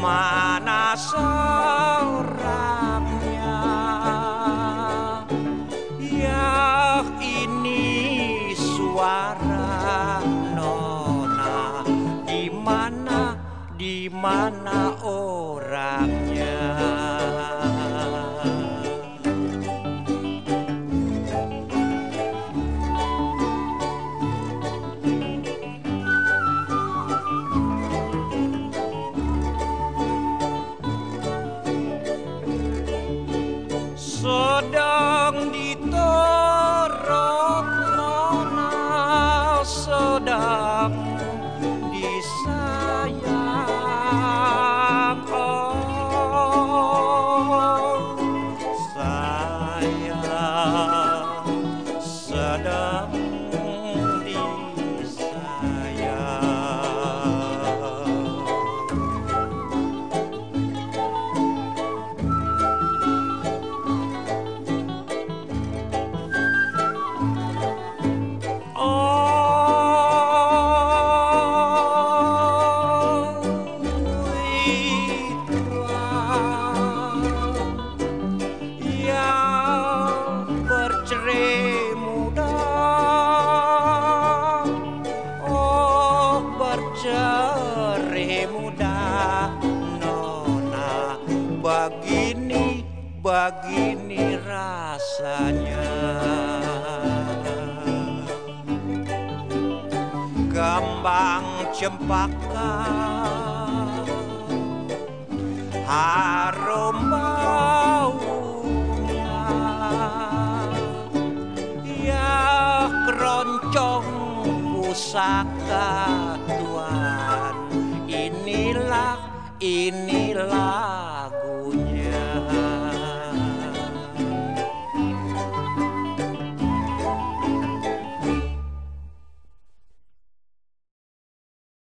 Mana sorapnya Ya ini suara nona? Di mana di mana orangnya door. Bercerai muda, oh bercerai muda, nona begini begini rasanya. Kembang cempaka harum pusaka Tuhan. Inilah ini